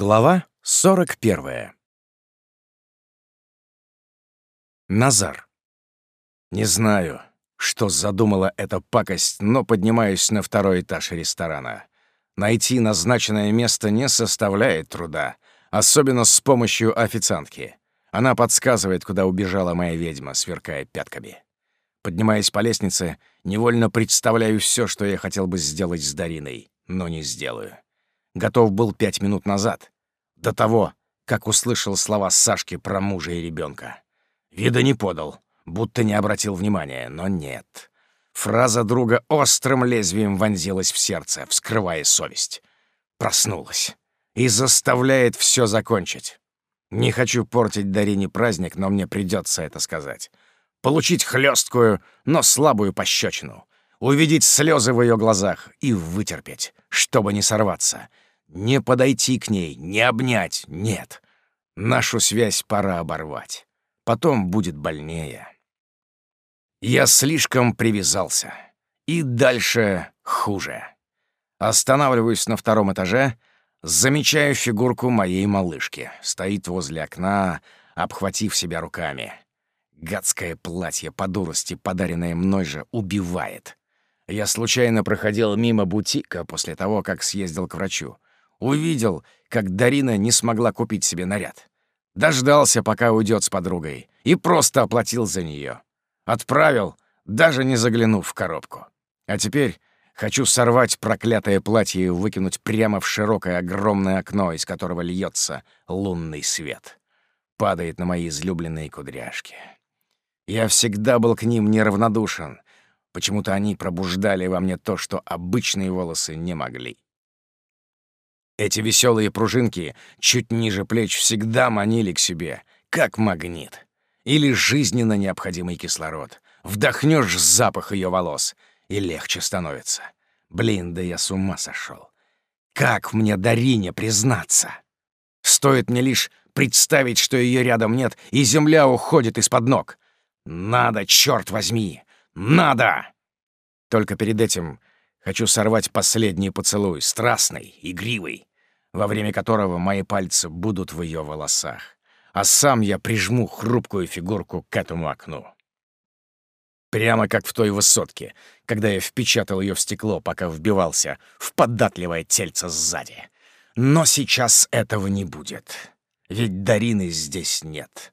Глава 41. Назар. Не знаю, что задумала эта пакость, но поднимаюсь на второй этаж ресторана. Найти назначенное место не составляет труда, особенно с помощью официантки. Она подсказывает, куда убежала моя ведьма, сверкая пятками. Поднимаясь по лестнице, невольно представляю все, что я хотел бы сделать с Дариной, но не сделаю. Готов был пять минут назад, до того, как услышал слова Сашки про мужа и ребенка. Вида не подал, будто не обратил внимания, но нет. Фраза друга острым лезвием вонзилась в сердце, вскрывая совесть. Проснулась и заставляет все закончить. Не хочу портить Дарине праздник, но мне придется это сказать. Получить хлесткую, но слабую пощечину. Увидеть слезы в ее глазах и вытерпеть, чтобы не сорваться. Не подойти к ней, не обнять, нет. Нашу связь пора оборвать. Потом будет больнее. Я слишком привязался. И дальше хуже. Останавливаюсь на втором этаже, замечаю фигурку моей малышки. Стоит возле окна, обхватив себя руками. Гадское платье по дурости, подаренное мной же, убивает. Я случайно проходил мимо бутика после того, как съездил к врачу. Увидел, как Дарина не смогла купить себе наряд. Дождался, пока уйдет с подругой, и просто оплатил за нее. Отправил, даже не заглянув в коробку. А теперь хочу сорвать проклятое платье и выкинуть прямо в широкое огромное окно, из которого льется лунный свет. Падает на мои излюбленные кудряшки. Я всегда был к ним неравнодушен. Почему-то они пробуждали во мне то, что обычные волосы не могли. Эти веселые пружинки чуть ниже плеч всегда манили к себе, как магнит. Или жизненно необходимый кислород. Вдохнешь запах ее волос, и легче становится. Блин, да я с ума сошел. Как мне Дарине признаться? Стоит мне лишь представить, что ее рядом нет, и земля уходит из-под ног. Надо, черт возьми! Надо! Только перед этим хочу сорвать последний поцелуй, страстный, игривый во время которого мои пальцы будут в ее волосах, а сам я прижму хрупкую фигурку к этому окну. Прямо как в той высотке, когда я впечатал ее в стекло, пока вбивался в податливое тельце сзади. Но сейчас этого не будет, ведь Дарины здесь нет.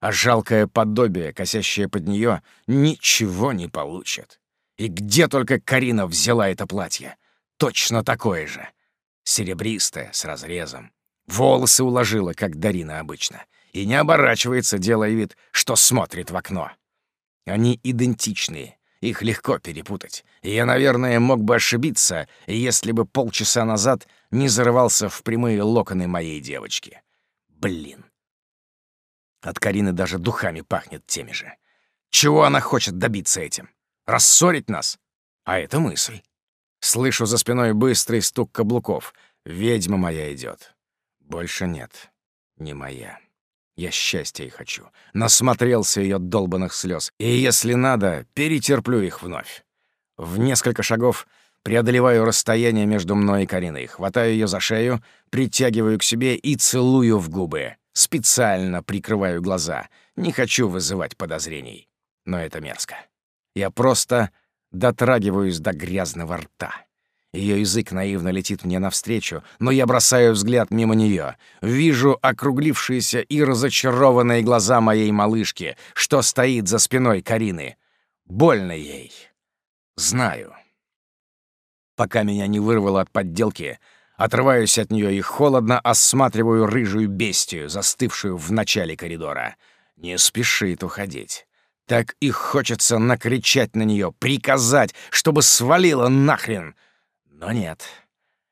А жалкое подобие, косящее под нее, ничего не получит. И где только Карина взяла это платье? Точно такое же серебристая, с разрезом. Волосы уложила, как Дарина обычно, и не оборачивается, делая вид, что смотрит в окно. Они идентичные, их легко перепутать. И я, наверное, мог бы ошибиться, если бы полчаса назад не зарывался в прямые локоны моей девочки. Блин. От Карины даже духами пахнет теми же. Чего она хочет добиться этим? Рассорить нас? А это мысль. Слышу за спиной быстрый стук каблуков. Ведьма моя идет. Больше нет. Не моя. Я счастья и хочу. Насмотрелся ее долбанных слез. И если надо, перетерплю их вновь. В несколько шагов преодолеваю расстояние между мной и Кариной, хватаю ее за шею, притягиваю к себе и целую в губы. Специально прикрываю глаза. Не хочу вызывать подозрений. Но это мерзко. Я просто дотрагиваюсь до грязного рта. Ее язык наивно летит мне навстречу, но я бросаю взгляд мимо нее. Вижу округлившиеся и разочарованные глаза моей малышки, что стоит за спиной Карины. Больно ей. Знаю. Пока меня не вырвало от подделки, отрываюсь от нее и холодно осматриваю рыжую бестию, застывшую в начале коридора. Не спешит уходить. Так и хочется накричать на нее, приказать, чтобы свалила нахрен. Но нет.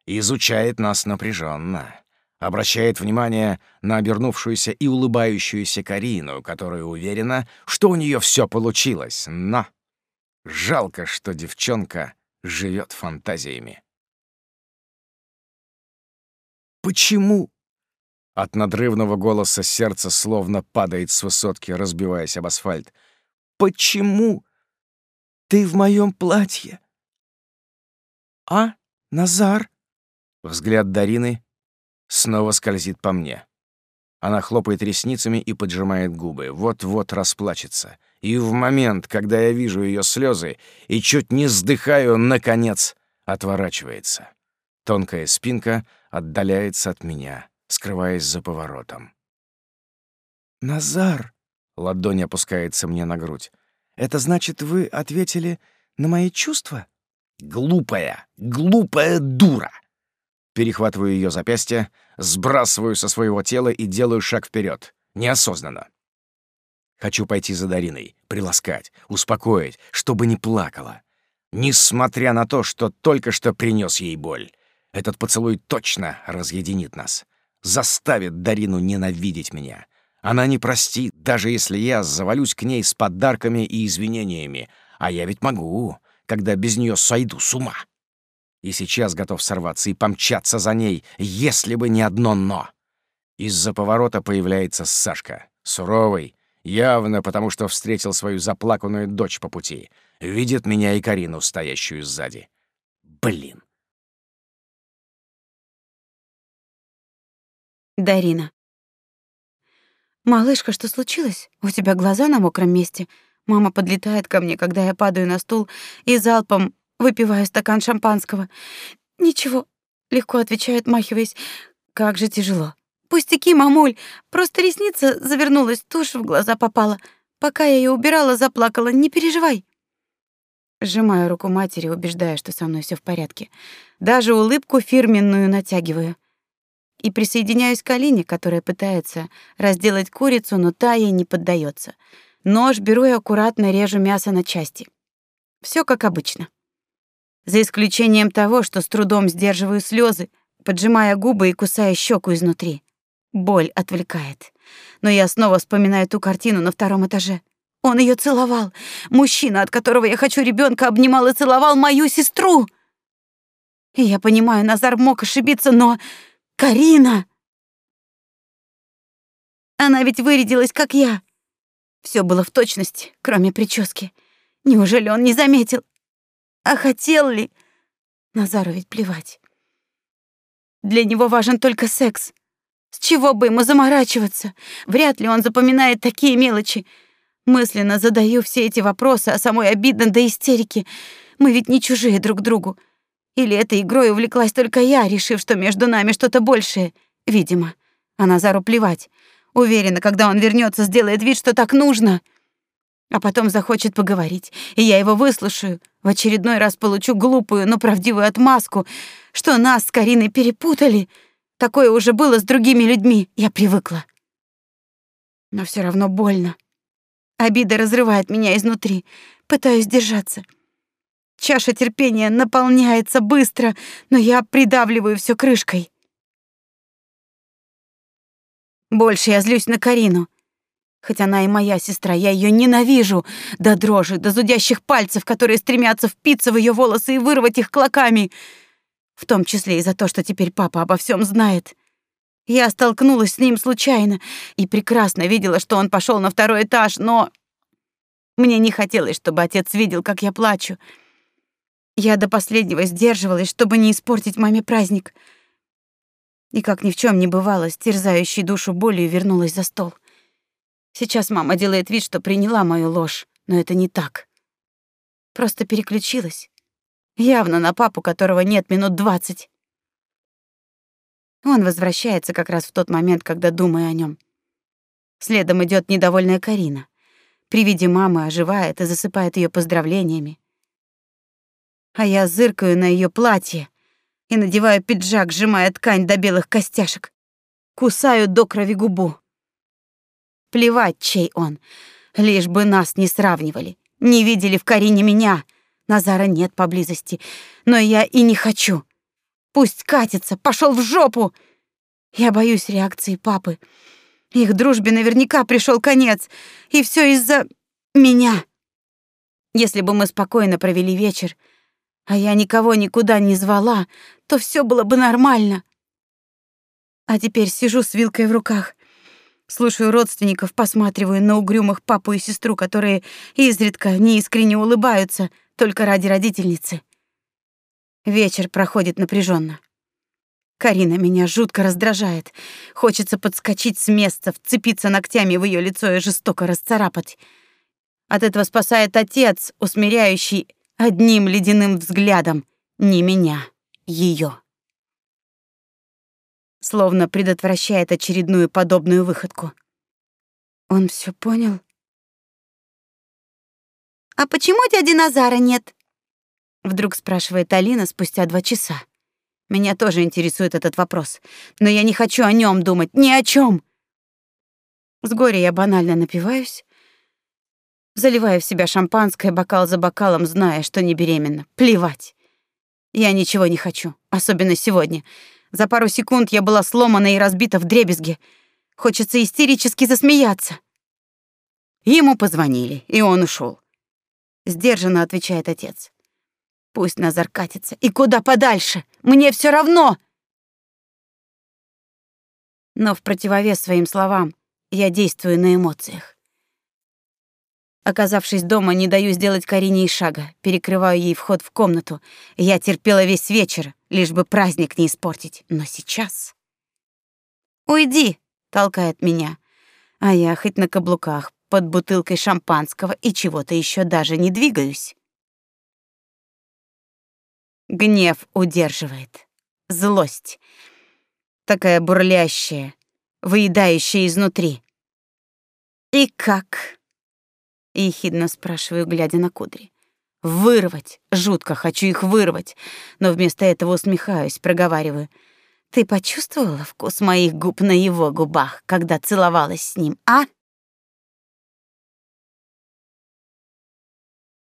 Изучает нас напряженно. Обращает внимание на обернувшуюся и улыбающуюся Карину, которая уверена, что у нее все получилось. Но жалко, что девчонка живет фантазиями. «Почему?» От надрывного голоса сердце словно падает с высотки, разбиваясь об асфальт. Почему ты в моем платье? А, Назар? Взгляд Дарины снова скользит по мне. Она хлопает ресницами и поджимает губы, вот-вот расплачется. И в момент, когда я вижу ее слезы и чуть не сдыхаю, наконец отворачивается. Тонкая спинка отдаляется от меня, скрываясь за поворотом. «Назар!» — ладонь опускается мне на грудь. «Это значит, вы ответили на мои чувства?» «Глупая, глупая дура!» Перехватываю ее запястье, сбрасываю со своего тела и делаю шаг вперед, неосознанно. Хочу пойти за Дариной, приласкать, успокоить, чтобы не плакала. Несмотря на то, что только что принес ей боль, этот поцелуй точно разъединит нас, заставит Дарину ненавидеть меня. Она не простит, даже если я завалюсь к ней с подарками и извинениями, а я ведь могу, когда без нее сойду с ума. И сейчас готов сорваться и помчаться за ней, если бы не одно «но». Из-за поворота появляется Сашка, суровый, явно потому что встретил свою заплаканную дочь по пути. Видит меня и Карину, стоящую сзади. Блин. Дарина. «Малышка, что случилось? У тебя глаза на мокром месте. Мама подлетает ко мне, когда я падаю на стул и залпом выпиваю стакан шампанского. Ничего, легко отвечает, махиваясь. Как же тяжело. Пустяки, мамуль. Просто ресница завернулась, тушь в глаза попала. Пока я ее убирала, заплакала. Не переживай. Сжимаю руку матери, убеждая, что со мной все в порядке. Даже улыбку фирменную натягиваю. И присоединяюсь к Алине, которая пытается разделать курицу, но та ей не поддается. Нож беру и аккуратно режу мясо на части. Все как обычно. За исключением того, что с трудом сдерживаю слезы, поджимая губы и кусая щеку изнутри. Боль отвлекает. Но я снова вспоминаю ту картину на втором этаже. Он ее целовал. Мужчина, от которого я хочу ребенка, обнимал и целовал мою сестру. И я понимаю, Назар мог ошибиться, но Карина Она ведь вырядилась как я. Все было в точности, кроме прически. Неужели он не заметил? А хотел ли? Назару ведь плевать. Для него важен только секс. С чего бы ему заморачиваться? Вряд ли он запоминает такие мелочи. Мысленно задаю все эти вопросы, а самой обидно до истерики. Мы ведь не чужие друг другу. Или этой игрой увлеклась только я, решив, что между нами что-то большее? Видимо. А Назару плевать. Уверена, когда он вернется, сделает вид, что так нужно. А потом захочет поговорить, и я его выслушаю. В очередной раз получу глупую, но правдивую отмазку, что нас с Кариной перепутали. Такое уже было с другими людьми, я привыкла. Но все равно больно. Обида разрывает меня изнутри. Пытаюсь держаться. Чаша терпения наполняется быстро, но я придавливаю все крышкой. Больше я злюсь на Карину. Хоть она и моя сестра, я ее ненавижу до дрожи, до зудящих пальцев, которые стремятся впиться в ее волосы и вырвать их клоками. В том числе и за то, что теперь папа обо всем знает. Я столкнулась с ним случайно и прекрасно видела, что он пошел на второй этаж, но мне не хотелось, чтобы отец видел, как я плачу. Я до последнего сдерживалась, чтобы не испортить маме праздник — и, как ни в чем не бывало, с терзающей душу болью вернулась за стол. Сейчас мама делает вид, что приняла мою ложь, но это не так. Просто переключилась. Явно на папу, которого нет минут двадцать. Он возвращается как раз в тот момент, когда думаю о нем. Следом идет недовольная Карина. При виде мамы оживает и засыпает ее поздравлениями. А я зыркаю на ее платье, и надеваю пиджак, сжимая ткань до белых костяшек. Кусаю до крови губу. Плевать, чей он. Лишь бы нас не сравнивали. Не видели в Карине меня. Назара нет поблизости. Но я и не хочу. Пусть катится, пошел в жопу. Я боюсь реакции папы. Их дружбе наверняка пришел конец. И все из-за меня. Если бы мы спокойно провели вечер, а я никого никуда не звала, то все было бы нормально. А теперь сижу с вилкой в руках, слушаю родственников, посматриваю на угрюмых папу и сестру, которые изредка неискренне улыбаются только ради родительницы. Вечер проходит напряженно. Карина меня жутко раздражает. Хочется подскочить с места, вцепиться ногтями в ее лицо и жестоко расцарапать. От этого спасает отец, усмиряющий одним ледяным взглядом не меня, ее. Словно предотвращает очередную подобную выходку. Он все понял? А почему дяди Назара нет? Вдруг спрашивает Алина спустя два часа. Меня тоже интересует этот вопрос, но я не хочу о нем думать, ни о чем. С горя я банально напиваюсь, заливаю в себя шампанское бокал за бокалом, зная, что не беременна. Плевать. Я ничего не хочу, особенно сегодня. За пару секунд я была сломана и разбита в дребезги. Хочется истерически засмеяться. Ему позвонили, и он ушел. Сдержанно отвечает отец. Пусть Назар катится. И куда подальше? Мне все равно. Но в противовес своим словам я действую на эмоциях. Оказавшись дома, не даю сделать Карине и шага, перекрываю ей вход в комнату. Я терпела весь вечер, лишь бы праздник не испортить. Но сейчас... «Уйди!» — толкает меня. А я хоть на каблуках, под бутылкой шампанского и чего-то еще даже не двигаюсь. Гнев удерживает. Злость. Такая бурлящая, выедающая изнутри. «И как?» — ехидно спрашиваю, глядя на кудри. «Вырвать! Жутко хочу их вырвать!» Но вместо этого усмехаюсь, проговариваю. «Ты почувствовала вкус моих губ на его губах, когда целовалась с ним, а?»